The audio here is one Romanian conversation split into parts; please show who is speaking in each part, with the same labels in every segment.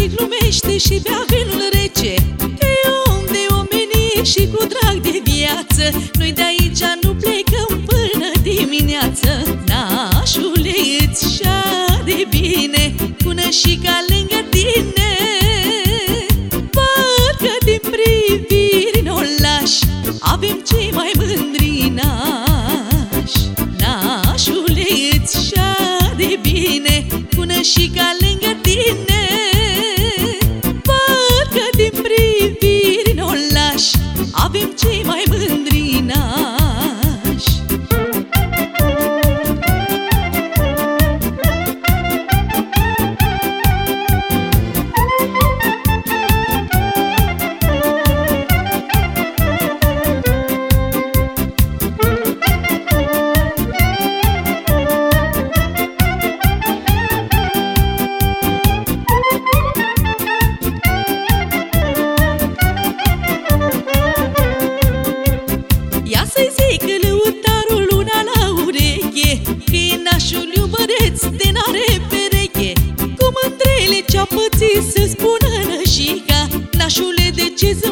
Speaker 1: și glumește și bea vinul rece. Că e om de omenie și cu drag de viață. Noi de aici nu plecăm până dimineață. Nașule, îți de bine Până și ca lângă tine. Văd că din priviri nu lași Avem cei mai mândri nași Nașule, îți de bine Până și ca lângă Nașule,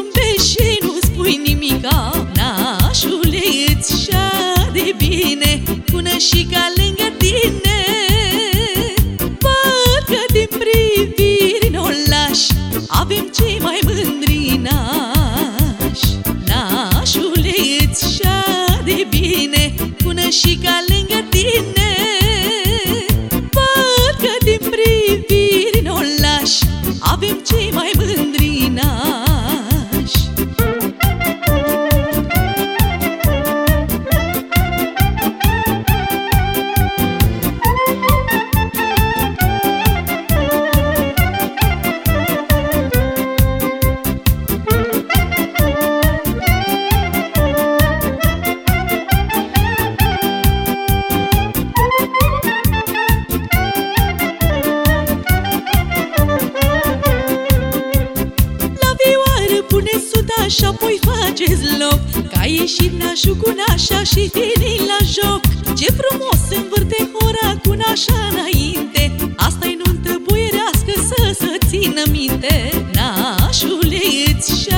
Speaker 1: și apoi faceți loc. Ca ieșit nașul cu nașa și vini la joc. Ce frumos învârte hora cu nașa înainte. Asta-i nuntă buierească să să țină minte. Nașule, îți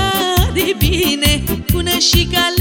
Speaker 1: de bine Până și ca